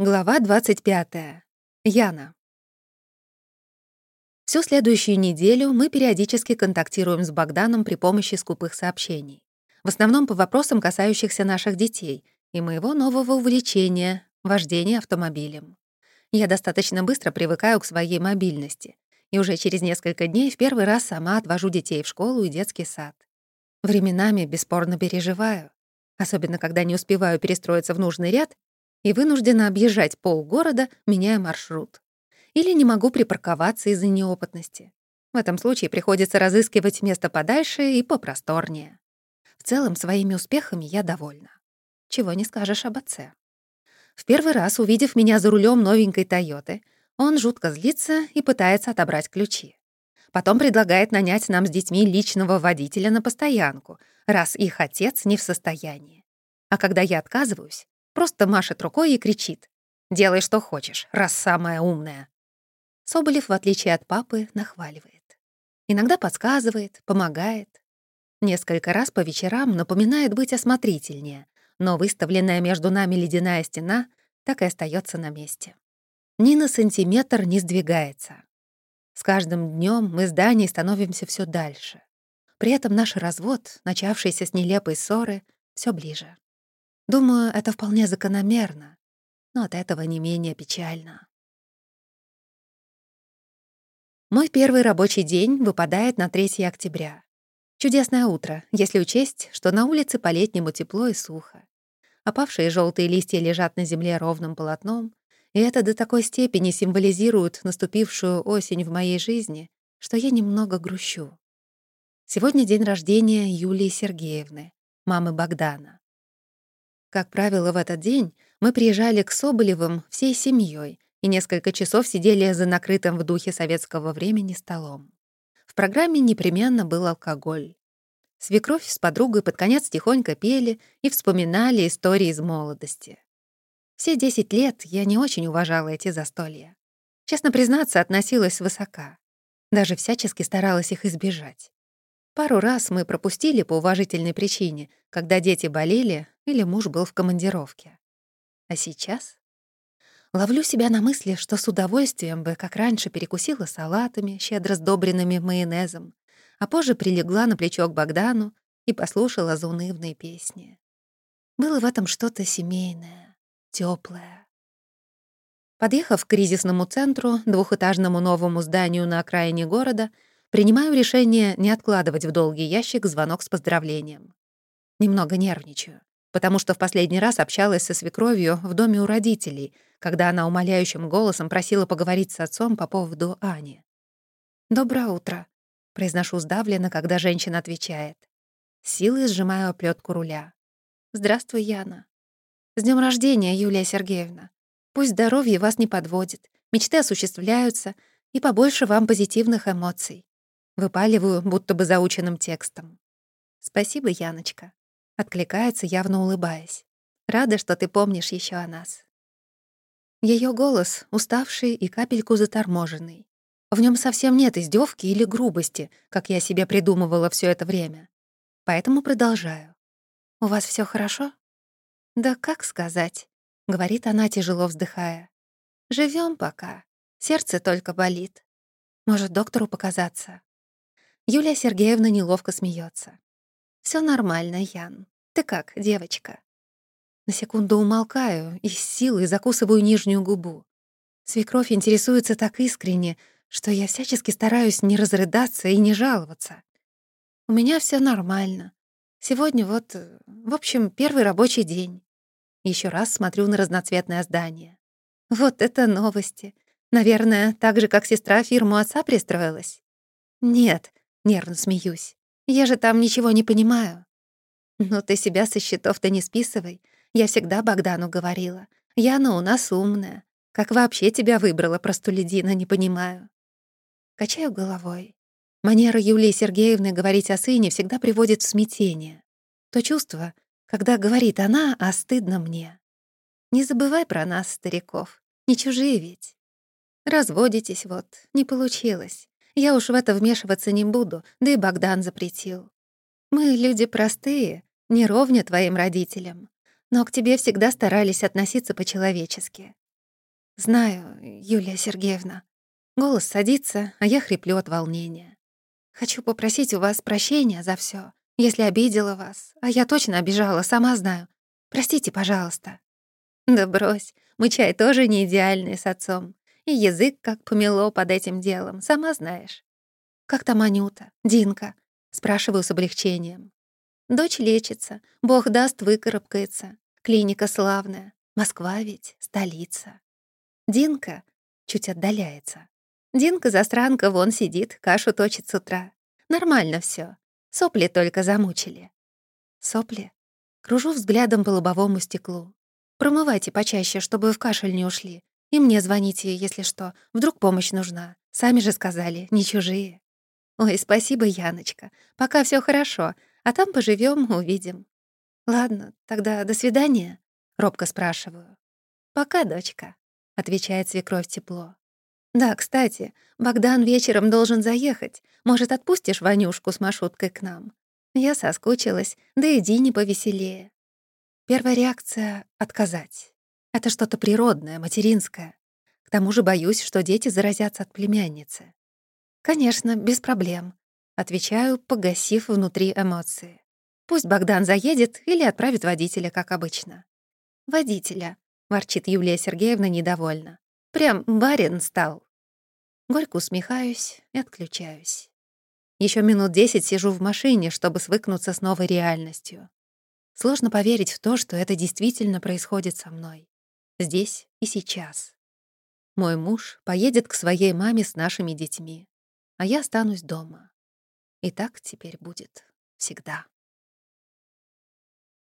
Глава 25. Яна. Всю следующую неделю мы периодически контактируем с Богданом при помощи скупых сообщений. В основном по вопросам, касающихся наших детей и моего нового увлечения — вождения автомобилем. Я достаточно быстро привыкаю к своей мобильности, и уже через несколько дней в первый раз сама отвожу детей в школу и детский сад. Временами бесспорно переживаю, особенно когда не успеваю перестроиться в нужный ряд и вынуждена объезжать полгорода, меняя маршрут. Или не могу припарковаться из-за неопытности. В этом случае приходится разыскивать место подальше и попросторнее. В целом, своими успехами я довольна. Чего не скажешь об отце. В первый раз, увидев меня за рулем новенькой «Тойоты», он жутко злится и пытается отобрать ключи. Потом предлагает нанять нам с детьми личного водителя на постоянку, раз их отец не в состоянии. А когда я отказываюсь, Просто машет рукой и кричит. «Делай, что хочешь, раз самая умная». Соболев, в отличие от папы, нахваливает. Иногда подсказывает, помогает. Несколько раз по вечерам напоминает быть осмотрительнее, но выставленная между нами ледяная стена так и остается на месте. Ни на сантиметр не сдвигается. С каждым днем мы с Даней становимся все дальше. При этом наш развод, начавшийся с нелепой ссоры, все ближе. Думаю, это вполне закономерно, но от этого не менее печально. Мой первый рабочий день выпадает на 3 октября. Чудесное утро, если учесть, что на улице по-летнему тепло и сухо. Опавшие желтые листья лежат на земле ровным полотном, и это до такой степени символизирует наступившую осень в моей жизни, что я немного грущу. Сегодня день рождения Юлии Сергеевны, мамы Богдана. Как правило, в этот день мы приезжали к Соболевым всей семьей и несколько часов сидели за накрытым в духе советского времени столом. В программе непременно был алкоголь. Свекровь с подругой под конец тихонько пели и вспоминали истории из молодости. Все десять лет я не очень уважала эти застолья. Честно признаться, относилась высока. Даже всячески старалась их избежать. Пару раз мы пропустили по уважительной причине, когда дети болели или муж был в командировке. А сейчас? Ловлю себя на мысли, что с удовольствием бы, как раньше, перекусила салатами, щедро сдобренными майонезом, а позже прилегла на плечо к Богдану и послушала заунывные песни. Было в этом что-то семейное, теплое. Подъехав к кризисному центру, двухэтажному новому зданию на окраине города, принимаю решение не откладывать в долгий ящик звонок с поздравлением. Немного нервничаю потому что в последний раз общалась со свекровью в доме у родителей, когда она умоляющим голосом просила поговорить с отцом по поводу Ани. «Доброе утро», — произношу сдавленно, когда женщина отвечает. Силой сжимаю оплетку руля. «Здравствуй, Яна». «С днем рождения, Юлия Сергеевна. Пусть здоровье вас не подводит, мечты осуществляются, и побольше вам позитивных эмоций». Выпаливаю, будто бы заученным текстом. «Спасибо, Яночка». Откликается, явно улыбаясь. Рада, что ты помнишь еще о нас. Ее голос уставший и капельку заторможенный. В нем совсем нет издевки или грубости, как я себе придумывала все это время. Поэтому продолжаю. «У вас все хорошо?» «Да как сказать?» — говорит она, тяжело вздыхая. Живем пока. Сердце только болит. Может, доктору показаться?» Юлия Сергеевна неловко смеется. Все нормально, Ян. Ты как, девочка?» На секунду умолкаю и с силой закусываю нижнюю губу. Свекровь интересуется так искренне, что я всячески стараюсь не разрыдаться и не жаловаться. У меня все нормально. Сегодня вот, в общем, первый рабочий день. Еще раз смотрю на разноцветное здание. Вот это новости. Наверное, так же, как сестра фирму отца пристроилась? Нет, нервно смеюсь. Я же там ничего не понимаю. Но ты себя со счетов-то не списывай. Я всегда Богдану говорила. Яна у нас умная. Как вообще тебя выбрала, простолюдина, не понимаю. Качаю головой. Манера Юлии Сергеевны говорить о сыне всегда приводит в смятение. То чувство, когда говорит она, а стыдно мне. Не забывай про нас, стариков. Не чужие ведь. Разводитесь вот, не получилось. Я уж в это вмешиваться не буду, да и Богдан запретил. Мы люди простые, не ровня твоим родителям, но к тебе всегда старались относиться по-человечески. «Знаю, Юлия Сергеевна». Голос садится, а я хриплю от волнения. «Хочу попросить у вас прощения за все, если обидела вас. А я точно обижала, сама знаю. Простите, пожалуйста». «Да брось, мы чай тоже не идеальные с отцом. И язык как помело под этим делом, сама знаешь». «Как там Анюта? Динка?» — спрашиваю с облегчением. «Дочь лечится, бог даст, выкарабкается. Клиника славная. Москва ведь, столица». Динка чуть отдаляется. Динка-застранка вон сидит, кашу точит с утра. Нормально все. Сопли только замучили. Сопли? Кружу взглядом по лобовому стеклу. Промывайте почаще, чтобы в кашель не ушли. И мне звоните, если что. Вдруг помощь нужна. Сами же сказали, не чужие. Ой, спасибо, Яночка. Пока все хорошо, а там поживем, увидим. Ладно, тогда до свидания, робко спрашиваю. Пока, дочка отвечает свекровь тепло. «Да, кстати, Богдан вечером должен заехать. Может, отпустишь Ванюшку с маршруткой к нам? Я соскучилась, да и Дине повеселее». Первая реакция — отказать. Это что-то природное, материнское. К тому же боюсь, что дети заразятся от племянницы. «Конечно, без проблем», — отвечаю, погасив внутри эмоции. «Пусть Богдан заедет или отправит водителя, как обычно». «Водителя», — ворчит Юлия Сергеевна недовольно. «Прям барин стал». Горько усмехаюсь и отключаюсь. Еще минут десять сижу в машине, чтобы свыкнуться с новой реальностью. Сложно поверить в то, что это действительно происходит со мной. Здесь и сейчас. Мой муж поедет к своей маме с нашими детьми, а я останусь дома. И так теперь будет всегда.